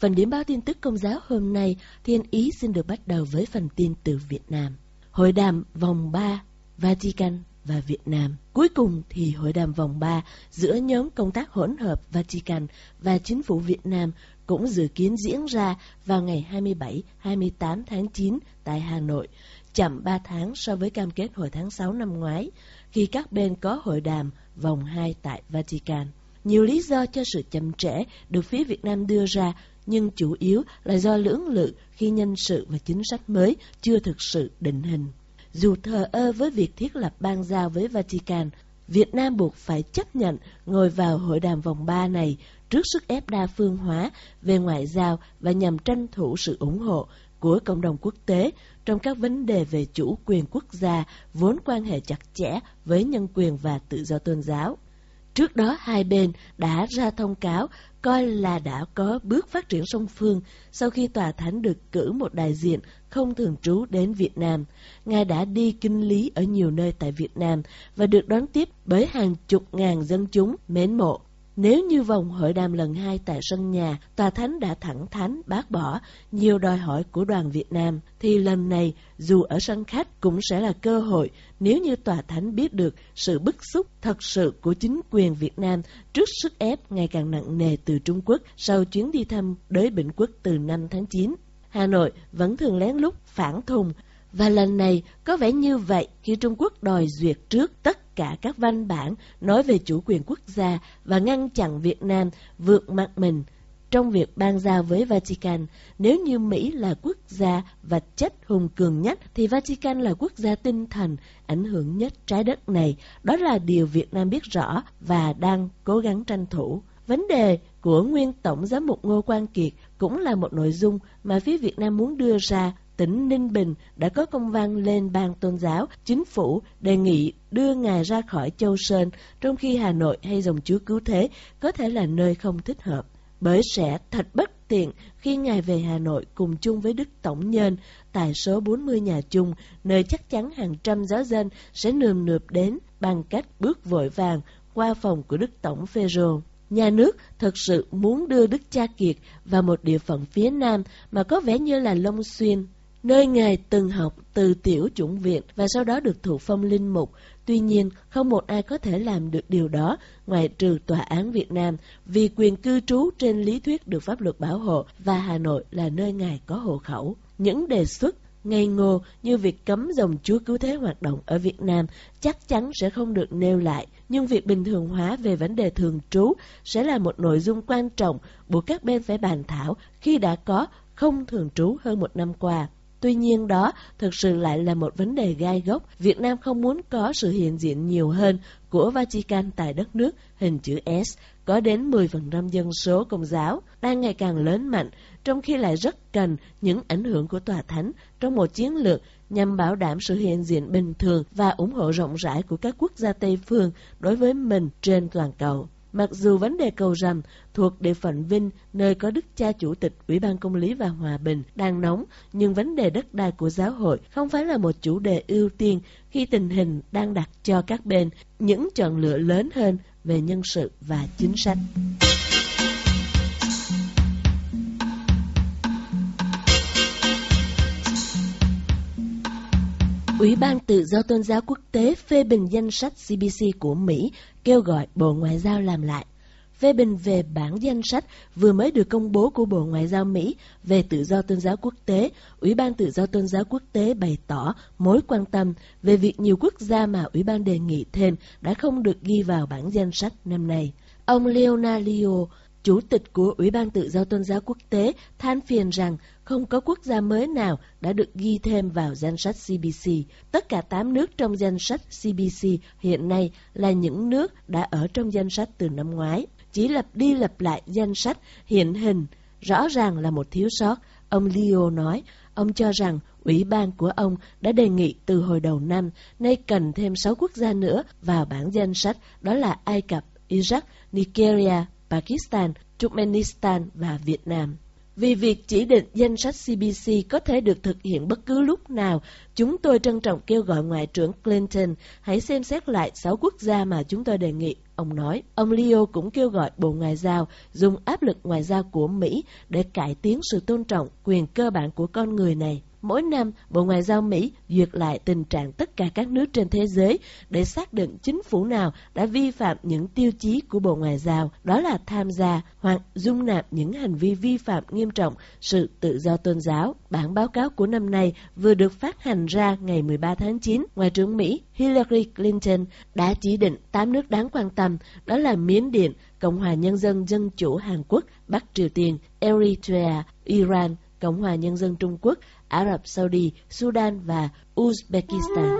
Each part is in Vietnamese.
Phần điểm báo tin tức công giáo hôm nay, Thiên Ý xin được bắt đầu với phần tin từ Việt Nam. Hội đàm vòng 3, Vatican và Việt Nam. Cuối cùng thì hội đàm vòng 3 giữa nhóm công tác hỗn hợp Vatican và chính phủ Việt Nam cũng dự kiến diễn ra vào ngày 27-28 tháng 9 tại Hà Nội, chậm 3 tháng so với cam kết hồi tháng 6 năm ngoái, khi các bên có hội đàm vòng 2 tại Vatican. Nhiều lý do cho sự chậm trễ được phía Việt Nam đưa ra, nhưng chủ yếu là do lưỡng lự khi nhân sự và chính sách mới chưa thực sự định hình. Dù thờ ơ với việc thiết lập ban giao với Vatican, Việt Nam buộc phải chấp nhận ngồi vào hội đàm vòng 3 này trước sức ép đa phương hóa về ngoại giao và nhằm tranh thủ sự ủng hộ của cộng đồng quốc tế trong các vấn đề về chủ quyền quốc gia vốn quan hệ chặt chẽ với nhân quyền và tự do tôn giáo. Trước đó, hai bên đã ra thông cáo coi là đã có bước phát triển song phương sau khi tòa thánh được cử một đại diện không thường trú đến Việt Nam. Ngài đã đi kinh lý ở nhiều nơi tại Việt Nam và được đón tiếp bởi hàng chục ngàn dân chúng mến mộ. Nếu như vòng hội đàm lần hai tại sân nhà, tòa thánh đã thẳng thắn bác bỏ nhiều đòi hỏi của đoàn Việt Nam, thì lần này dù ở sân khách cũng sẽ là cơ hội nếu như tòa thánh biết được sự bức xúc thật sự của chính quyền Việt Nam trước sức ép ngày càng nặng nề từ Trung Quốc sau chuyến đi thăm đới Bình Quốc từ năm tháng 9. Hà Nội vẫn thường lén lút phản thùng và lần này có vẻ như vậy khi Trung Quốc đòi duyệt trước tất cả các văn bản nói về chủ quyền quốc gia và ngăn chặn Việt Nam vượt mặt mình trong việc ban giao với Vatican. Nếu như Mỹ là quốc gia vật chất hùng cường nhất, thì Vatican là quốc gia tinh thần ảnh hưởng nhất trái đất này. Đó là điều Việt Nam biết rõ và đang cố gắng tranh thủ. Vấn đề của nguyên Tổng giám mục Ngô Quang Kiệt cũng là một nội dung mà phía Việt Nam muốn đưa ra tỉnh Ninh Bình đã có công văn lên ban tôn giáo, chính phủ đề nghị đưa ngài ra khỏi Châu Sơn, trong khi Hà Nội hay dòng chúa cứu thế có thể là nơi không thích hợp. Bởi sẽ thật bất tiện khi ngài về Hà Nội cùng chung với Đức Tổng Nhân tại số 40 nhà chung, nơi chắc chắn hàng trăm giáo dân sẽ nườm nượp đến bằng cách bước vội vàng qua phòng của Đức Tổng Phêrô. Nhà nước thật sự muốn đưa Đức Cha Kiệt vào một địa phận phía Nam mà có vẻ như là Long Xuyên, nơi Ngài từng học từ tiểu chủng viện và sau đó được thụ phong linh mục. Tuy nhiên, không một ai có thể làm được điều đó ngoài trừ tòa án Việt Nam vì quyền cư trú trên lý thuyết được pháp luật bảo hộ và Hà Nội là nơi Ngài có hộ khẩu. Những đề xuất ngây ngô như việc cấm dòng chúa cứu thế hoạt động ở Việt Nam chắc chắn sẽ không được nêu lại, nhưng việc bình thường hóa về vấn đề thường trú sẽ là một nội dung quan trọng buộc các bên phải bàn thảo khi đã có không thường trú hơn một năm qua. Tuy nhiên đó thực sự lại là một vấn đề gai góc. Việt Nam không muốn có sự hiện diện nhiều hơn của Vatican tại đất nước hình chữ S, có đến 10% dân số công giáo, đang ngày càng lớn mạnh, trong khi lại rất cần những ảnh hưởng của tòa thánh trong một chiến lược nhằm bảo đảm sự hiện diện bình thường và ủng hộ rộng rãi của các quốc gia Tây phương đối với mình trên toàn cầu. Mặc dù vấn đề cầu rằm thuộc địa phận Vinh, nơi có Đức cha Chủ tịch Ủy ban Công lý và Hòa bình đang nóng, nhưng vấn đề đất đai của giáo hội không phải là một chủ đề ưu tiên khi tình hình đang đặt cho các bên những chọn lựa lớn hơn về nhân sự và chính sách. Ủy ban Tự do Tôn giáo Quốc tế phê bình danh sách CBC của Mỹ kêu gọi Bộ Ngoại giao làm lại. phê bình về bản danh sách vừa mới được công bố của Bộ Ngoại giao Mỹ về tự do tôn giáo quốc tế, Ủy ban Tự do Tôn giáo Quốc tế bày tỏ mối quan tâm về việc nhiều quốc gia mà Ủy ban đề nghị thêm đã không được ghi vào bản danh sách năm nay. Ông Leonardo, Chủ tịch của Ủy ban Tự do Tôn giáo Quốc tế, than phiền rằng không có quốc gia mới nào đã được ghi thêm vào danh sách CBC. Tất cả 8 nước trong danh sách CBC hiện nay là những nước đã ở trong danh sách từ năm ngoái. Chỉ lặp đi lặp lại danh sách hiện hình, rõ ràng là một thiếu sót. Ông Leo nói, ông cho rằng ủy ban của ông đã đề nghị từ hồi đầu năm, nay cần thêm 6 quốc gia nữa vào bảng danh sách, đó là Ai Cập, Iraq, Nigeria, Pakistan, Turkmenistan và Việt Nam. Vì việc chỉ định danh sách CBC có thể được thực hiện bất cứ lúc nào, chúng tôi trân trọng kêu gọi Ngoại trưởng Clinton hãy xem xét lại 6 quốc gia mà chúng tôi đề nghị. Ông nói, ông Leo cũng kêu gọi Bộ Ngoại giao dùng áp lực ngoại giao của Mỹ để cải tiến sự tôn trọng quyền cơ bản của con người này. Mỗi năm, Bộ Ngoại giao Mỹ duyệt lại tình trạng tất cả các nước trên thế giới để xác định chính phủ nào đã vi phạm những tiêu chí của Bộ Ngoại giao, đó là tham gia hoặc dung nạp những hành vi vi phạm nghiêm trọng sự tự do tôn giáo. Bản báo cáo của năm nay vừa được phát hành ra ngày 13 tháng 9, Ngoại trưởng Mỹ Hillary Clinton đã chỉ định 8 nước đáng quan tâm, đó là Miến Điện, Cộng hòa Nhân dân Dân chủ Hàn Quốc, Bắc Triều Tiên, Eritrea, Iran, Cộng hòa Nhân dân Trung Quốc, Ả Rập Saudi, Sudan và Uzbekistan.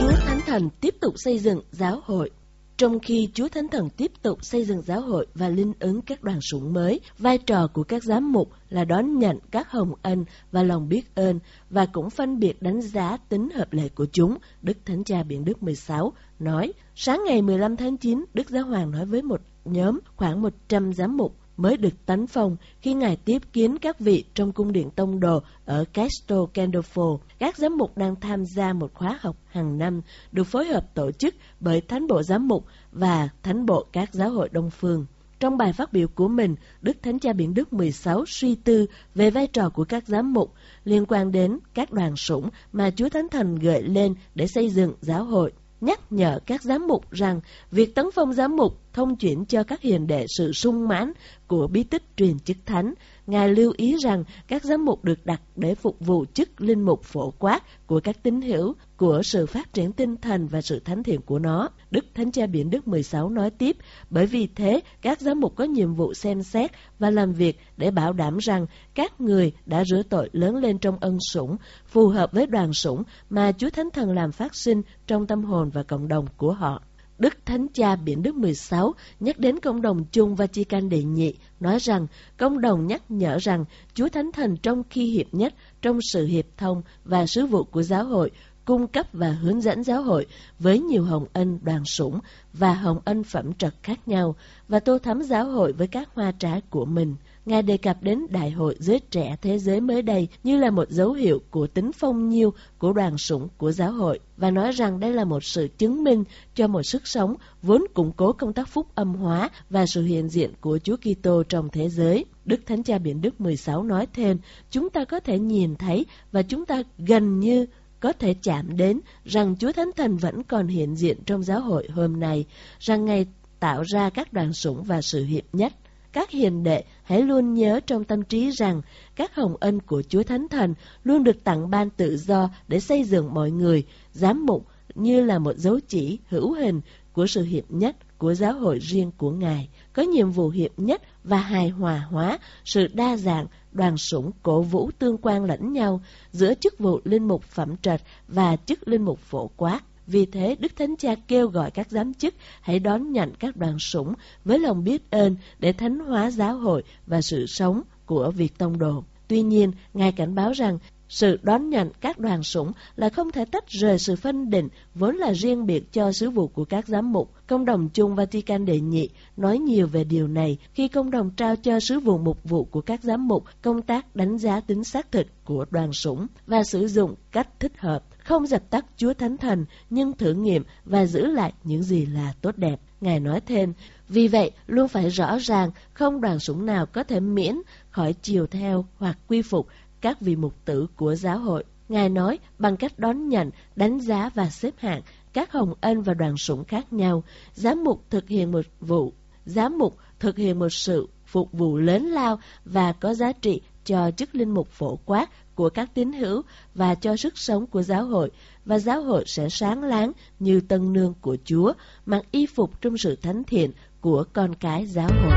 Chúa Thánh Thần tiếp tục xây dựng giáo hội trong khi Chúa Thánh Thần tiếp tục xây dựng giáo hội và linh ứng các đoàn sủng mới, vai trò của các giám mục là đón nhận các hồng ân và lòng biết ơn và cũng phân biệt đánh giá tính hợp lệ của chúng, Đức Thánh Cha Biển Đức 16 nói, sáng ngày 15 tháng 9, Đức Giáo Hoàng nói với một nhóm khoảng 100 giám mục mới được tấn phong khi Ngài tiếp kiến các vị trong cung điện tông đồ ở Castel Gandolfo. Các giám mục đang tham gia một khóa học hàng năm được phối hợp tổ chức bởi Thánh bộ Giám mục và Thánh bộ các giáo hội Đông Phương. Trong bài phát biểu của mình, Đức Thánh Cha Biển Đức 16 suy tư về vai trò của các giám mục liên quan đến các đoàn sủng mà Chúa Thánh Thần gợi lên để xây dựng giáo hội nhắc nhở các giám mục rằng việc tấn phong giám mục thông chuyển cho các hiền đệ sự sung mãn của bí tích truyền chức thánh. Ngài lưu ý rằng các giám mục được đặt để phục vụ chức linh mục phổ quát của các tín hữu, của sự phát triển tinh thần và sự thánh thiện của nó. Đức Thánh Cha Biển Đức 16 nói tiếp, bởi vì thế các giám mục có nhiệm vụ xem xét và làm việc để bảo đảm rằng các người đã rửa tội lớn lên trong ân sủng, phù hợp với đoàn sủng mà Chúa Thánh Thần làm phát sinh trong tâm hồn và cộng đồng của họ. Đức Thánh Cha Biển Đức 16 nhắc đến Công đồng chung Vatican đệ nhị, nói rằng Công đồng nhắc nhở rằng Chúa Thánh Thần trong khi hiệp nhất, trong sự hiệp thông và sứ vụ của giáo hội, cung cấp và hướng dẫn giáo hội với nhiều hồng ân đoàn sủng và hồng ân phẩm trật khác nhau và tô thắm giáo hội với các hoa trái của mình. Ngài đề cập đến Đại hội Giới Trẻ Thế Giới mới đây như là một dấu hiệu của tính phong nhiêu của đoàn sủng của giáo hội và nói rằng đây là một sự chứng minh cho một sức sống vốn củng cố công tác phúc âm hóa và sự hiện diện của Chúa Kitô trong thế giới. Đức Thánh Cha Biển Đức 16 nói thêm, chúng ta có thể nhìn thấy và chúng ta gần như có thể chạm đến rằng Chúa Thánh Thần vẫn còn hiện diện trong giáo hội hôm nay, rằng Ngài tạo ra các đoàn sủng và sự hiệp nhất. Các hiền đệ hãy luôn nhớ trong tâm trí rằng các hồng ân của Chúa Thánh Thần luôn được tặng ban tự do để xây dựng mọi người, giám mục như là một dấu chỉ hữu hình của sự hiệp nhất của giáo hội riêng của Ngài, có nhiệm vụ hiệp nhất và hài hòa hóa sự đa dạng, đoàn sủng cổ vũ tương quan lẫn nhau giữa chức vụ linh mục phẩm trạch và chức linh mục phổ quát. Vì thế, Đức Thánh Cha kêu gọi các giám chức hãy đón nhận các đoàn sủng với lòng biết ơn để thánh hóa giáo hội và sự sống của việc tông đồ. Tuy nhiên, Ngài cảnh báo rằng sự đón nhận các đoàn sủng là không thể tách rời sự phân định vốn là riêng biệt cho sứ vụ của các giám mục. Công đồng chung Vatican đệ nhị nói nhiều về điều này khi công đồng trao cho sứ vụ mục vụ của các giám mục công tác đánh giá tính xác thực của đoàn sủng và sử dụng cách thích hợp không dập tắt Chúa Thánh Thần, nhưng thử nghiệm và giữ lại những gì là tốt đẹp. Ngài nói thêm, vì vậy luôn phải rõ ràng không đoàn sủng nào có thể miễn khỏi chiều theo hoặc quy phục các vị mục tử của giáo hội. Ngài nói bằng cách đón nhận, đánh giá và xếp hạng các hồng ân và đoàn sủng khác nhau, giám mục thực hiện một vụ, giám mục thực hiện một sự phục vụ lớn lao và có giá trị cho chức linh mục phổ quát của các tín hữu và cho sức sống của giáo hội, và giáo hội sẽ sáng láng như tân nương của Chúa, mặc y phục trong sự thánh thiện của con cái giáo hội.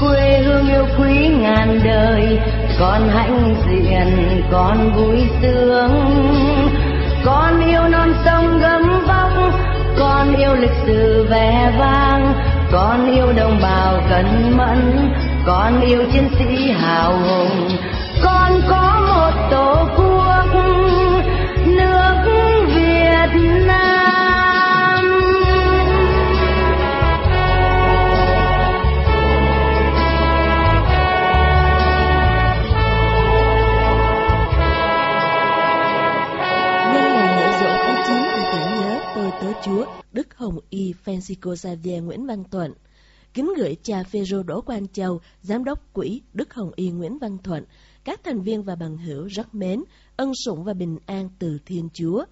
quê hương yêu quý ngàn đời con hãnh diện con vui sướng con yêu non sông gấm vóc con yêu lịch sử vẻ vang con yêu đồng bào cần mẫn, con yêu chiến sĩ hào hùng. Con có một tổ quốc, nước việt nam. Tớ Chúa Đức Hồng Y Francisco Xavier Nguyễn Văn Thuận kính gửi cha Phêrô Đỗ Quang Châu, giám đốc quỹ Đức Hồng Y Nguyễn Văn Thuận, các thành viên và bằng hữu rất mến, ân sủng và bình an từ Thiên Chúa.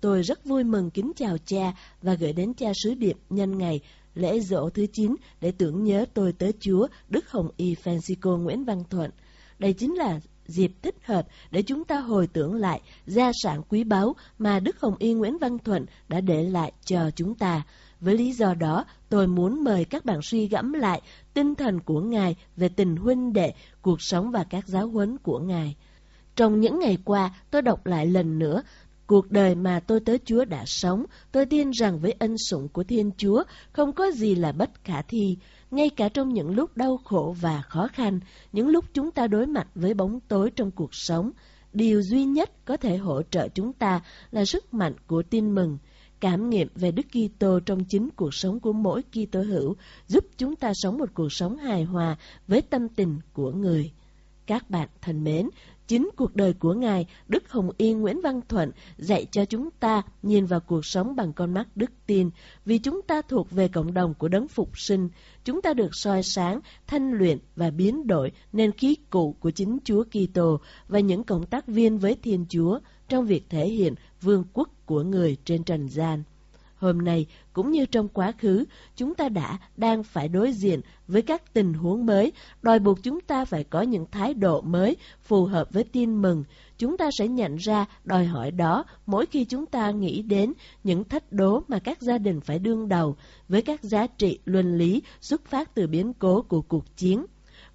Tôi rất vui mừng kính chào cha và gửi đến cha sứ điệp nhân ngày lễ dỗ thứ 9 để tưởng nhớ tôi tớ Chúa Đức Hồng Y Francisco Nguyễn Văn Thuận. Đây chính là dịp thích hợp để chúng ta hồi tưởng lại gia sản quý báu mà Đức Hồng Y Nguyễn Văn Thuận đã để lại cho chúng ta. Với lý do đó, tôi muốn mời các bạn suy gẫm lại tinh thần của Ngài về tình huynh đệ, cuộc sống và các giáo huấn của Ngài. Trong những ngày qua, tôi đọc lại lần nữa cuộc đời mà tôi tới Chúa đã sống. Tôi tin rằng với ân sủng của Thiên Chúa, không có gì là bất khả thi. Ngay cả trong những lúc đau khổ và khó khăn, những lúc chúng ta đối mặt với bóng tối trong cuộc sống, điều duy nhất có thể hỗ trợ chúng ta là sức mạnh của tin mừng cảm nghiệm về Đức Kitô trong chính cuộc sống của mỗi Kitô hữu giúp chúng ta sống một cuộc sống hài hòa với tâm tình của người. Các bạn thân mến, chính cuộc đời của Ngài, Đức Hồng Y Nguyễn Văn Thuận dạy cho chúng ta nhìn vào cuộc sống bằng con mắt đức tin, vì chúng ta thuộc về cộng đồng của đấng phục sinh, chúng ta được soi sáng, thanh luyện và biến đổi nên khí cụ của chính Chúa Kitô và những cộng tác viên với Thiên Chúa trong việc thể hiện vương quốc của người trên trần gian. Hôm nay, cũng như trong quá khứ, chúng ta đã, đang phải đối diện với các tình huống mới, đòi buộc chúng ta phải có những thái độ mới phù hợp với tin mừng. Chúng ta sẽ nhận ra đòi hỏi đó mỗi khi chúng ta nghĩ đến những thách đố mà các gia đình phải đương đầu với các giá trị luân lý xuất phát từ biến cố của cuộc chiến.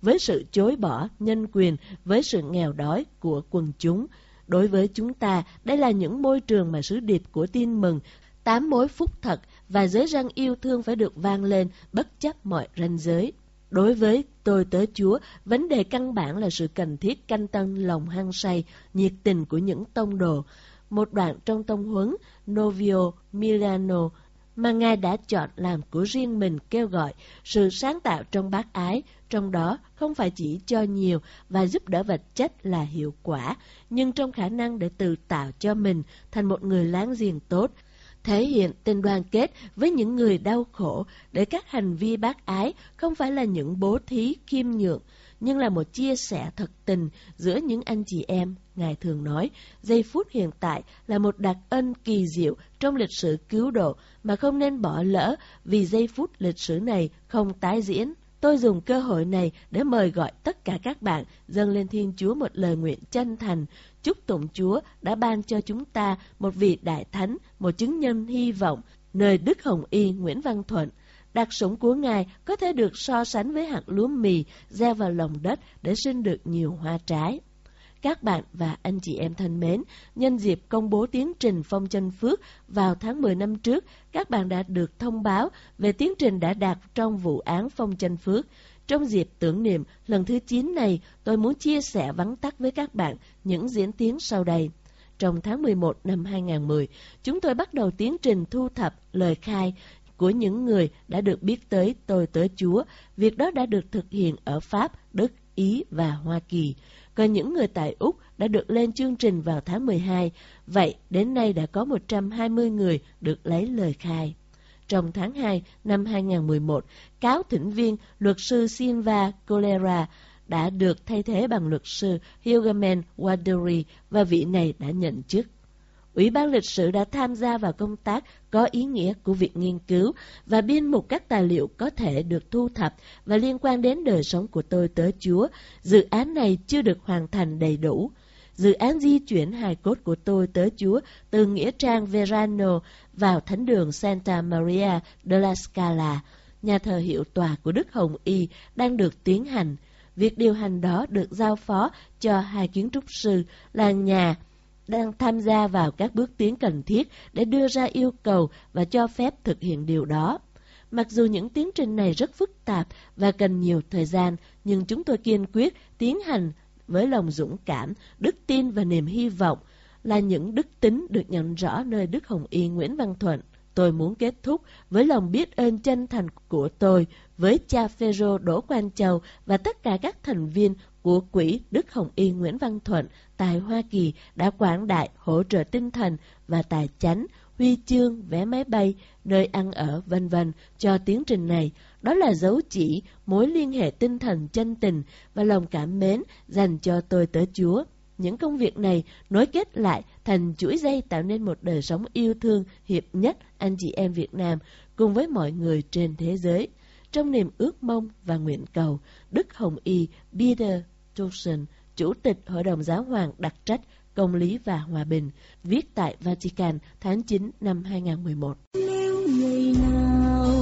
Với sự chối bỏ nhân quyền, với sự nghèo đói của quần chúng, Đối với chúng ta, đây là những môi trường mà sứ điệp của tin mừng, tám mối phúc thật và giới răng yêu thương phải được vang lên bất chấp mọi ranh giới. Đối với tôi tớ Chúa, vấn đề căn bản là sự cần thiết canh tân lòng hăng say, nhiệt tình của những tông đồ. Một đoạn trong tông huấn Novio Milano mà Ngài đã chọn làm của riêng mình kêu gọi sự sáng tạo trong bác ái, trong đó không phải chỉ cho nhiều và giúp đỡ vật chất là hiệu quả, nhưng trong khả năng để tự tạo cho mình thành một người láng giềng tốt, thể hiện tình đoàn kết với những người đau khổ để các hành vi bác ái không phải là những bố thí khiêm nhượng, nhưng là một chia sẻ thật tình giữa những anh chị em. Ngài thường nói, giây phút hiện tại là một đặc ân kỳ diệu trong lịch sử cứu độ mà không nên bỏ lỡ vì giây phút lịch sử này không tái diễn. Tôi dùng cơ hội này để mời gọi tất cả các bạn dâng lên Thiên Chúa một lời nguyện chân thành, chúc tụng Chúa đã ban cho chúng ta một vị đại thánh, một chứng nhân hy vọng, nơi Đức Hồng Y Nguyễn Văn Thuận. Đặc sủng của Ngài có thể được so sánh với hạt lúa mì gieo vào lòng đất để sinh được nhiều hoa trái. Các bạn và anh chị em thân mến, nhân dịp công bố tiến trình phong chân phước vào tháng 10 năm trước, các bạn đã được thông báo về tiến trình đã đạt trong vụ án phong chân phước. Trong dịp tưởng niệm lần thứ 9 này, tôi muốn chia sẻ vắn tắt với các bạn những diễn tiến sau đây. Trong tháng 11 năm 2010, chúng tôi bắt đầu tiến trình thu thập lời khai của những người đã được biết tới tôi tới Chúa. Việc đó đã được thực hiện ở Pháp, Đức, Ý và Hoa Kỳ. Còn những người tại Úc đã được lên chương trình vào tháng 12, vậy đến nay đã có 120 người được lấy lời khai. Trong tháng 2 năm 2011, cáo thỉnh viên luật sư Silva Colera đã được thay thế bằng luật sư Hilgaman Waduri và vị này đã nhận chức. Ủy ban lịch sử đã tham gia vào công tác có ý nghĩa của việc nghiên cứu và biên mục các tài liệu có thể được thu thập và liên quan đến đời sống của tôi tới Chúa. Dự án này chưa được hoàn thành đầy đủ. Dự án di chuyển hài cốt của tôi tới Chúa từ Nghĩa trang Verano vào thánh đường Santa Maria della Scala, nhà thờ hiệu tòa của Đức Hồng Y đang được tiến hành. Việc điều hành đó được giao phó cho hai kiến trúc sư là nhà đang tham gia vào các bước tiến cần thiết để đưa ra yêu cầu và cho phép thực hiện điều đó. Mặc dù những tiến trình này rất phức tạp và cần nhiều thời gian, nhưng chúng tôi kiên quyết tiến hành với lòng dũng cảm, đức tin và niềm hy vọng là những đức tính được nhận rõ nơi Đức Hồng Y Nguyễn Văn Thuận. Tôi muốn kết thúc với lòng biết ơn chân thành của tôi với cha Phêrô Đỗ Quang Châu và tất cả các thành viên của Quỹ Đức Hồng Y Nguyễn Văn Thuận tại Hoa Kỳ đã quảng đại hỗ trợ tinh thần và tài chánh, huy chương, vé máy bay, nơi ăn ở, vân vân cho tiến trình này. Đó là dấu chỉ, mối liên hệ tinh thần chân tình và lòng cảm mến dành cho tôi tới Chúa. Những công việc này nối kết lại thành chuỗi dây tạo nên một đời sống yêu thương hiệp nhất anh chị em Việt Nam cùng với mọi người trên thế giới. Trong niềm ước mong và nguyện cầu, Đức Hồng Y Peter Johnson, Chủ tịch Hội đồng Giáo hoàng đặc trách Công lý và Hòa bình, viết tại Vatican tháng 9 năm 2011. Nếu ngày nào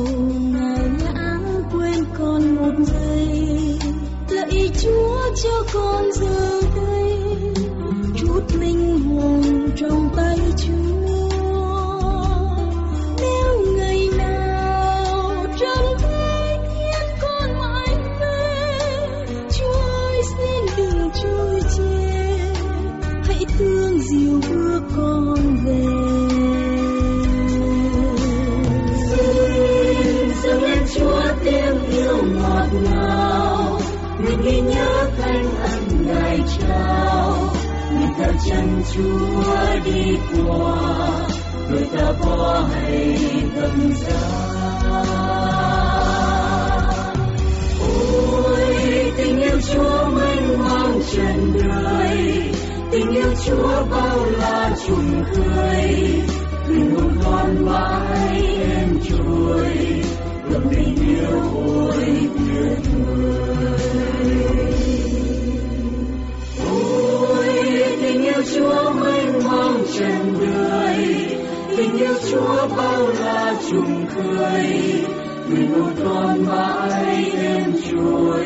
ngài lãng quên con một giây, lạy Chúa cho con giờ đây chút linh hồn trong tay Chúa. Dìu bước con về. Xin dâng lên Chúa tiếng yêu ngọt ngào, nguyện ghi nhớ thanh ân Ngài trao nguyện theo chân Chúa đi qua đôi ta có hay tâm giá ôi tình yêu Chúa mênh mang trần đời tình yêu Chúa bao la trùng khơi linh hồn con mãi em trôi ngập tình yêu ôi tuyệt vời tình yêu Chúa mênh mang trần đời tình yêu Chúa bao la trùng khơi người một con mãi em trôi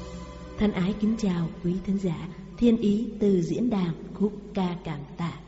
Thân ái kính chào quý thính giả, thiên ý từ diễn đàn khúc ca cảm tạ.